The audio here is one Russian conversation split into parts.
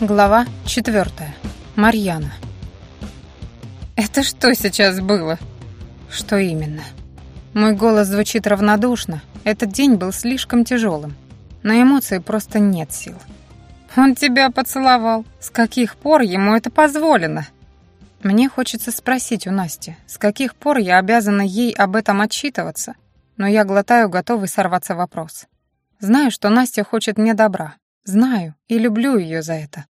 Глава четвертая. Марьяна. «Это что сейчас было?» «Что именно?» Мой голос звучит равнодушно. Этот день был слишком тяжелым. На эмоции просто нет сил. «Он тебя поцеловал. С каких пор ему это позволено?» Мне хочется спросить у Насти, с каких пор я обязана ей об этом отчитываться, но я глотаю готовый сорваться вопрос. Знаю, что Настя хочет мне добра, Знаю и люблю ее за это.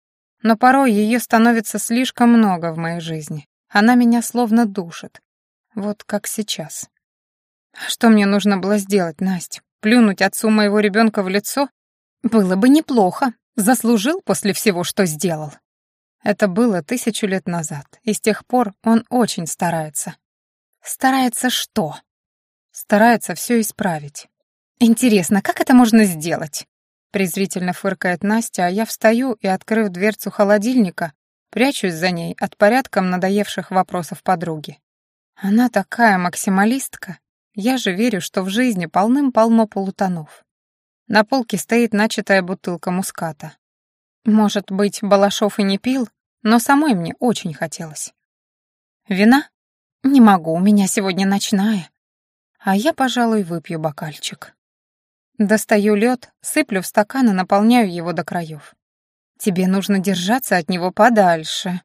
Но порой ее становится слишком много в моей жизни. Она меня словно душит. Вот как сейчас. А что мне нужно было сделать, Настя? Плюнуть отцу моего ребенка в лицо? Было бы неплохо. Заслужил после всего, что сделал. Это было тысячу лет назад, и с тех пор он очень старается. Старается что? Старается все исправить. Интересно, как это можно сделать? Презрительно фыркает Настя, а я встаю и, открыв дверцу холодильника, прячусь за ней от порядком надоевших вопросов подруги. Она такая максималистка. Я же верю, что в жизни полным-полно полутонов. На полке стоит начатая бутылка муската. Может быть, Балашов и не пил, но самой мне очень хотелось. Вина? Не могу, у меня сегодня ночная. А я, пожалуй, выпью бокальчик. Достаю лед, сыплю в стакан и наполняю его до краев. Тебе нужно держаться от него подальше.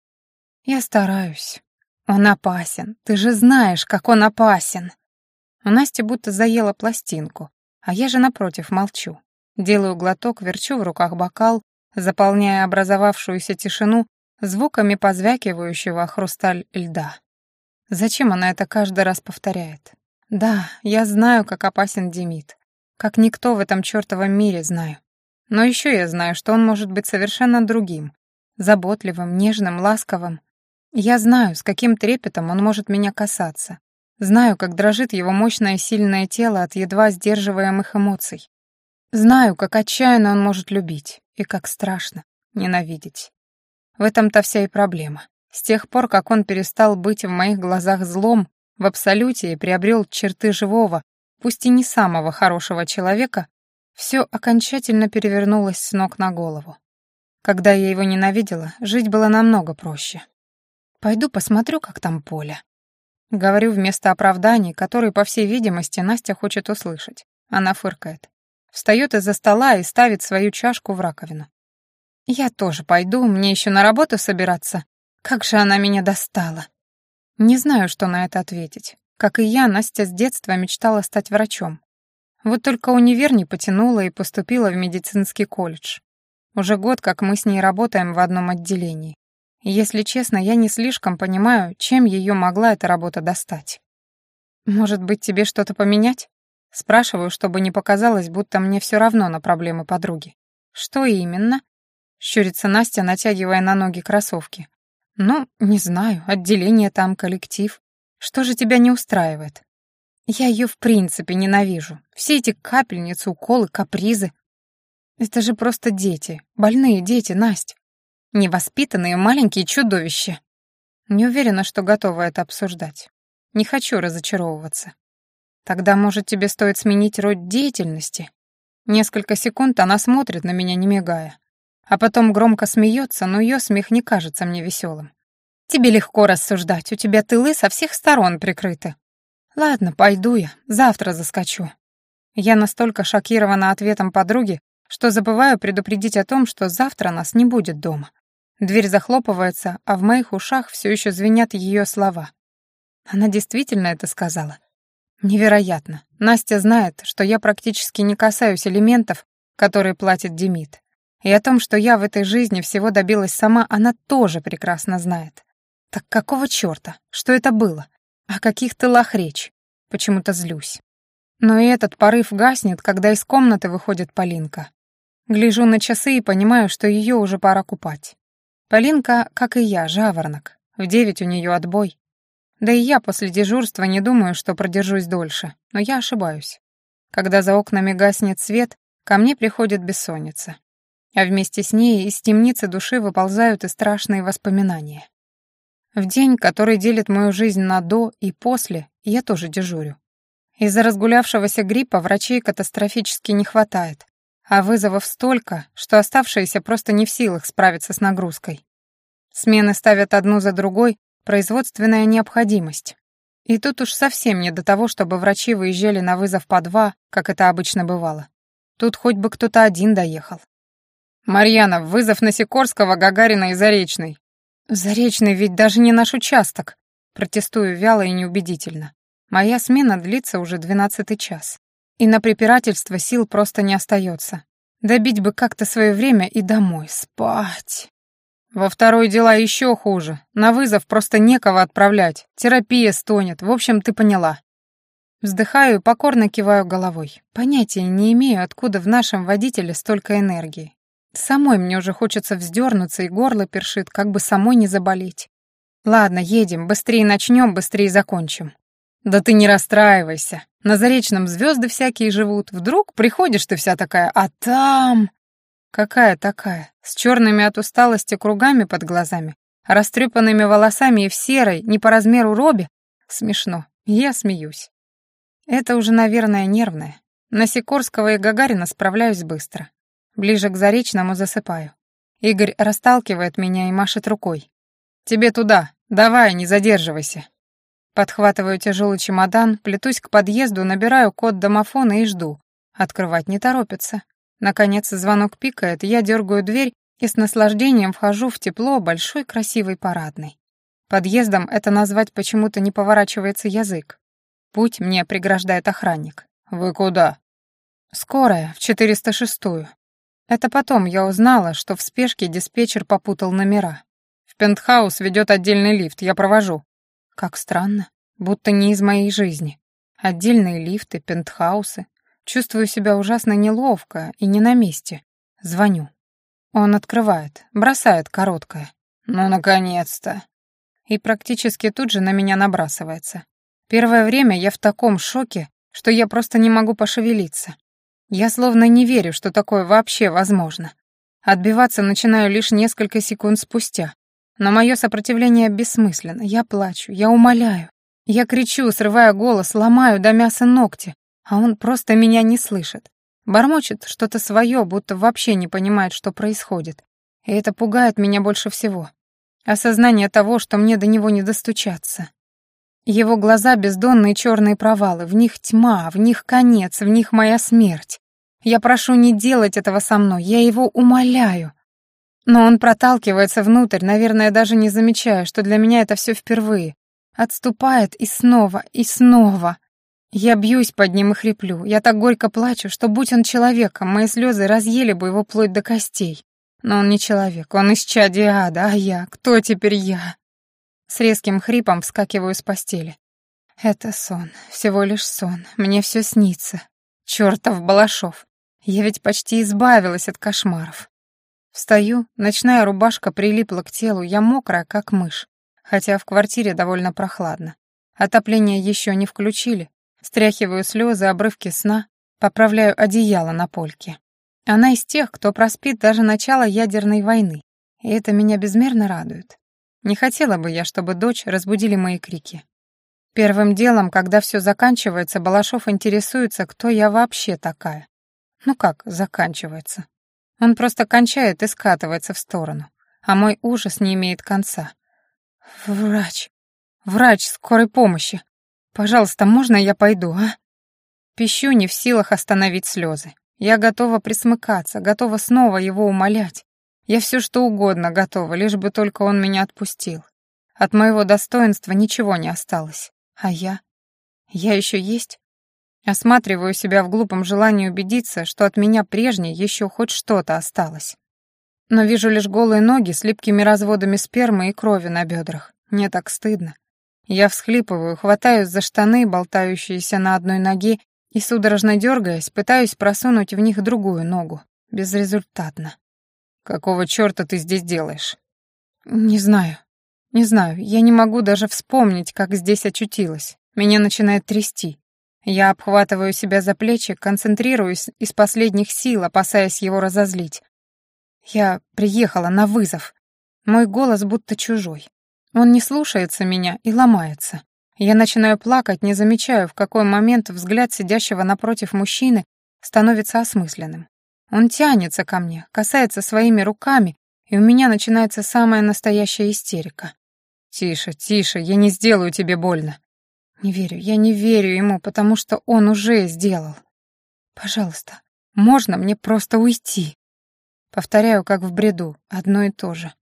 Я стараюсь. Он опасен. Ты же знаешь, как он опасен. У Насти будто заела пластинку, а я же напротив молчу. Делаю глоток, верчу в руках бокал, заполняя образовавшуюся тишину звуками позвякивающего хрусталь льда. Зачем она это каждый раз повторяет? Да, я знаю, как опасен Демид. Как никто в этом чертовом мире знаю. Но еще я знаю, что он может быть совершенно другим. Заботливым, нежным, ласковым. Я знаю, с каким трепетом он может меня касаться. Знаю, как дрожит его мощное сильное тело от едва сдерживаемых эмоций. Знаю, как отчаянно он может любить и как страшно ненавидеть. В этом-то вся и проблема. С тех пор, как он перестал быть в моих глазах злом, в абсолюте и приобрел черты живого, пусть и не самого хорошего человека, все окончательно перевернулось с ног на голову. Когда я его ненавидела, жить было намного проще. «Пойду посмотрю, как там поле». Говорю вместо оправданий, которые, по всей видимости, Настя хочет услышать. Она фыркает. Встает из-за стола и ставит свою чашку в раковину. «Я тоже пойду, мне еще на работу собираться. Как же она меня достала!» Не знаю, что на это ответить. Как и я, Настя с детства мечтала стать врачом. Вот только универ не потянула и поступила в медицинский колледж. Уже год, как мы с ней работаем в одном отделении. Если честно, я не слишком понимаю, чем ее могла эта работа достать. «Может быть, тебе что-то поменять?» Спрашиваю, чтобы не показалось, будто мне все равно на проблемы подруги. «Что именно?» Щурится Настя, натягивая на ноги кроссовки. «Ну, не знаю, отделение там, коллектив. Что же тебя не устраивает? Я ее в принципе ненавижу. Все эти капельницы, уколы, капризы. Это же просто дети, больные дети, Настя. Невоспитанные маленькие чудовища. Не уверена, что готова это обсуждать. Не хочу разочаровываться. Тогда, может, тебе стоит сменить род деятельности? Несколько секунд она смотрит на меня, не мигая. А потом громко смеется, но ее смех не кажется мне веселым. Тебе легко рассуждать, у тебя тылы со всех сторон прикрыты. Ладно, пойду я, завтра заскочу. Я настолько шокирована ответом подруги, что забываю предупредить о том, что завтра нас не будет дома. Дверь захлопывается, а в моих ушах все еще звенят ее слова. Она действительно это сказала. Невероятно. Настя знает, что я практически не касаюсь элементов, которые платит Демид. И о том, что я в этой жизни всего добилась сама, она тоже прекрасно знает. Так какого чёрта? Что это было? О каких тылах речь? Почему-то злюсь. Но и этот порыв гаснет, когда из комнаты выходит Полинка. Гляжу на часы и понимаю, что ее уже пора купать. Полинка, как и я, жаворонок. В девять у нее отбой. Да и я после дежурства не думаю, что продержусь дольше, но я ошибаюсь. Когда за окнами гаснет свет, ко мне приходит бессонница. А вместе с ней из темницы души выползают и страшные воспоминания. В день, который делит мою жизнь на «до» и «после», я тоже дежурю. Из-за разгулявшегося гриппа врачей катастрофически не хватает, а вызовов столько, что оставшиеся просто не в силах справиться с нагрузкой. Смены ставят одну за другой, производственная необходимость. И тут уж совсем не до того, чтобы врачи выезжали на вызов по два, как это обычно бывало. Тут хоть бы кто-то один доехал. «Марьяна, вызов на Сикорского, Гагарина и Заречный». «Заречный ведь даже не наш участок», протестую вяло и неубедительно. Моя смена длится уже двенадцатый час. И на препирательство сил просто не остается. Добить бы как-то свое время и домой спать. Во второй дела еще хуже. На вызов просто некого отправлять. Терапия стонет. В общем, ты поняла. Вздыхаю и покорно киваю головой. Понятия не имею, откуда в нашем водителе столько энергии. Самой мне уже хочется вздернуться, и горло першит, как бы самой не заболеть. Ладно, едем, быстрее начнем, быстрее закончим. Да ты не расстраивайся. На Заречном звезды всякие живут. Вдруг приходишь ты вся такая, а там... Какая такая? С черными от усталости кругами под глазами, растрепанными волосами и в серой, не по размеру робе? Смешно. Я смеюсь. Это уже, наверное, нервное. На Сикорского и Гагарина справляюсь быстро. Ближе к Заречному засыпаю. Игорь расталкивает меня и машет рукой. «Тебе туда. Давай, не задерживайся». Подхватываю тяжелый чемодан, плетусь к подъезду, набираю код домофона и жду. Открывать не торопится. Наконец звонок пикает, я дергаю дверь и с наслаждением вхожу в тепло большой красивой парадной. Подъездом это назвать почему-то не поворачивается язык. Путь мне преграждает охранник. «Вы куда?» «Скорая, в 406-ю». Это потом я узнала, что в спешке диспетчер попутал номера. В пентхаус ведет отдельный лифт, я провожу. Как странно, будто не из моей жизни. Отдельные лифты, пентхаусы. Чувствую себя ужасно неловко и не на месте. Звоню. Он открывает, бросает короткое. «Ну, наконец-то!» И практически тут же на меня набрасывается. Первое время я в таком шоке, что я просто не могу пошевелиться. Я словно не верю, что такое вообще возможно. Отбиваться начинаю лишь несколько секунд спустя. Но мое сопротивление бессмысленно. Я плачу, я умоляю. Я кричу, срывая голос, ломаю до мяса ногти, а он просто меня не слышит. Бормочет что-то свое, будто вообще не понимает, что происходит. И это пугает меня больше всего. Осознание того, что мне до него не достучаться. Его глаза — бездонные черные провалы, в них тьма, в них конец, в них моя смерть. Я прошу не делать этого со мной, я его умоляю. Но он проталкивается внутрь, наверное, даже не замечая, что для меня это все впервые. Отступает и снова, и снова. Я бьюсь под ним и хриплю. Я так горько плачу, что, будь он человеком, мои слезы разъели бы его плоть до костей. Но он не человек, он из чади ада, а я? Кто теперь я? С резким хрипом вскакиваю с постели. Это сон, всего лишь сон. Мне все снится. Чёртов Балашов. Я ведь почти избавилась от кошмаров. Встаю, ночная рубашка прилипла к телу, я мокрая, как мышь, хотя в квартире довольно прохладно. Отопление еще не включили, Стряхиваю слезы, обрывки сна, поправляю одеяло на польке. Она из тех, кто проспит даже начало ядерной войны, и это меня безмерно радует. Не хотела бы я, чтобы дочь разбудили мои крики. Первым делом, когда все заканчивается, Балашов интересуется, кто я вообще такая. Ну как заканчивается? Он просто кончает и скатывается в сторону, а мой ужас не имеет конца. Врач. Врач скорой помощи. Пожалуйста, можно я пойду, а? Пищу не в силах остановить слезы. Я готова присмыкаться, готова снова его умолять. Я все что угодно готова, лишь бы только он меня отпустил. От моего достоинства ничего не осталось. А я? Я еще есть? Осматриваю себя в глупом желании убедиться, что от меня прежней еще хоть что-то осталось. Но вижу лишь голые ноги с липкими разводами спермы и крови на бедрах. Мне так стыдно. Я всхлипываю, хватаюсь за штаны, болтающиеся на одной ноге, и, судорожно дергаясь, пытаюсь просунуть в них другую ногу. Безрезультатно. «Какого черта ты здесь делаешь?» «Не знаю. Не знаю. Я не могу даже вспомнить, как здесь очутилась. Меня начинает трясти. Я обхватываю себя за плечи, концентрируюсь из последних сил, опасаясь его разозлить. Я приехала на вызов. Мой голос будто чужой. Он не слушается меня и ломается. Я начинаю плакать, не замечаю, в какой момент взгляд сидящего напротив мужчины становится осмысленным. Он тянется ко мне, касается своими руками, и у меня начинается самая настоящая истерика. «Тише, тише, я не сделаю тебе больно». Не верю, я не верю ему, потому что он уже сделал. Пожалуйста, можно мне просто уйти? Повторяю, как в бреду, одно и то же.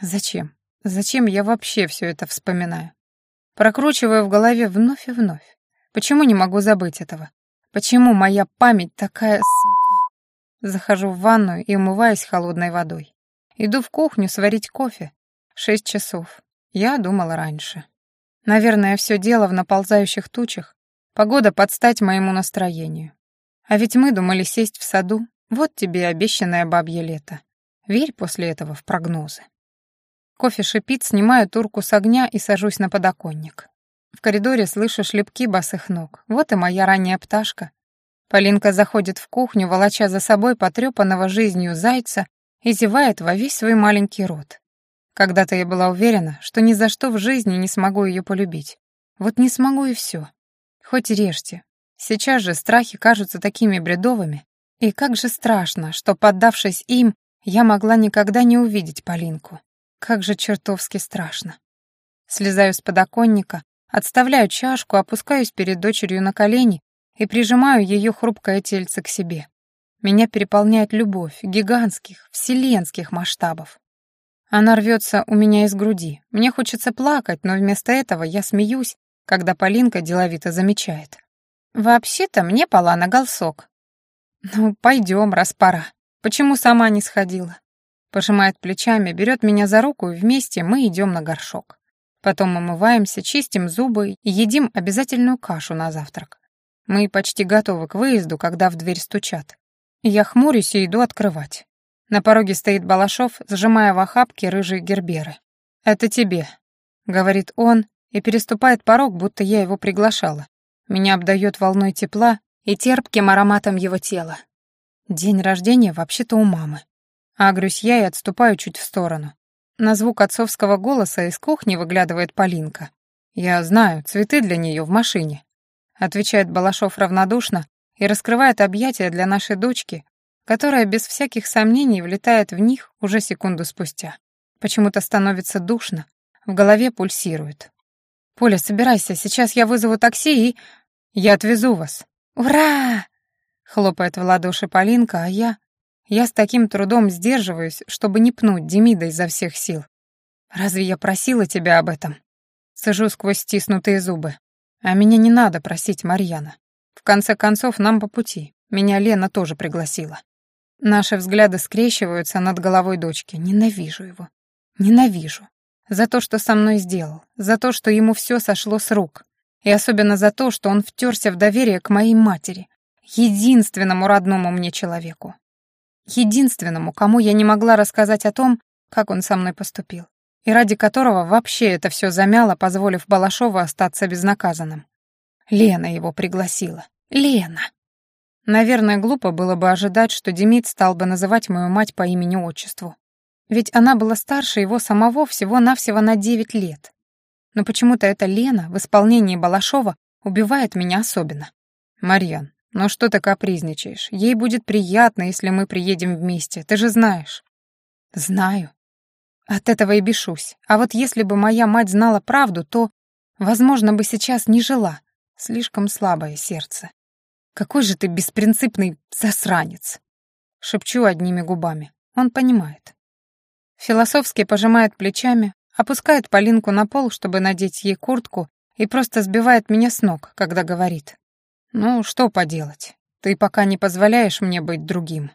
Зачем? Зачем я вообще все это вспоминаю? Прокручиваю в голове вновь и вновь. Почему не могу забыть этого? Почему моя память такая Захожу в ванную и умываюсь холодной водой. Иду в кухню сварить кофе. Шесть часов. Я думала раньше. Наверное, все дело в наползающих тучах. Погода под стать моему настроению. А ведь мы думали сесть в саду. Вот тебе обещанное бабье лето. Верь после этого в прогнозы. Кофе шипит, снимаю турку с огня и сажусь на подоконник. В коридоре слышу шлепки босых ног. Вот и моя ранняя пташка. Полинка заходит в кухню, волоча за собой потрепанного жизнью зайца и зевает во весь свой маленький рот. Когда-то я была уверена, что ни за что в жизни не смогу ее полюбить. Вот не смогу и все. Хоть режьте, Сейчас же страхи кажутся такими бредовыми, и как же страшно, что, поддавшись им, я могла никогда не увидеть Полинку. Как же чертовски страшно. Слезаю с подоконника, отставляю чашку, опускаюсь перед дочерью на колени и прижимаю ее хрупкое тельце к себе. Меня переполняет любовь гигантских, вселенских масштабов. Она рвется у меня из груди. Мне хочется плакать, но вместо этого я смеюсь, когда Полинка деловито замечает. «Вообще-то мне пора на голосок». «Ну, пойдем, раз пора. Почему сама не сходила?» Пожимает плечами, берет меня за руку, и вместе мы идем на горшок. Потом мы умываемся, чистим зубы и едим обязательную кашу на завтрак. Мы почти готовы к выезду, когда в дверь стучат. Я хмурюсь и иду открывать. На пороге стоит Балашов, сжимая в охапке рыжие герберы. «Это тебе», — говорит он, и переступает порог, будто я его приглашала. Меня обдает волной тепла и терпким ароматом его тела. День рождения вообще-то у мамы. Агрюсь я и отступаю чуть в сторону. На звук отцовского голоса из кухни выглядывает Полинка. «Я знаю, цветы для нее в машине», — отвечает Балашов равнодушно и раскрывает объятия для нашей дочки, которая без всяких сомнений влетает в них уже секунду спустя. Почему-то становится душно, в голове пульсирует. «Поля, собирайся, сейчас я вызову такси и...» «Я отвезу вас». «Ура!» — хлопает в ладоши Полинка, а я... Я с таким трудом сдерживаюсь, чтобы не пнуть Демида изо всех сил. «Разве я просила тебя об этом?» Сажу сквозь стиснутые зубы. «А меня не надо просить, Марьяна. В конце концов, нам по пути. Меня Лена тоже пригласила». Наши взгляды скрещиваются над головой дочки. Ненавижу его. Ненавижу. За то, что со мной сделал, за то, что ему все сошло с рук, и особенно за то, что он втерся в доверие к моей матери, единственному родному мне человеку. Единственному, кому я не могла рассказать о том, как он со мной поступил, и ради которого вообще это все замяло, позволив Балашову остаться безнаказанным. Лена его пригласила. Лена. Наверное, глупо было бы ожидать, что Демид стал бы называть мою мать по имени-отчеству. Ведь она была старше его самого всего-навсего на девять лет. Но почему-то эта Лена в исполнении Балашова убивает меня особенно. «Марьян, ну что ты капризничаешь? Ей будет приятно, если мы приедем вместе, ты же знаешь». «Знаю. От этого и бешусь. А вот если бы моя мать знала правду, то, возможно, бы сейчас не жила. Слишком слабое сердце. Какой же ты беспринципный засранец!» Шепчу одними губами. Он понимает. Философски пожимает плечами, опускает Полинку на пол, чтобы надеть ей куртку, и просто сбивает меня с ног, когда говорит. «Ну, что поделать? Ты пока не позволяешь мне быть другим.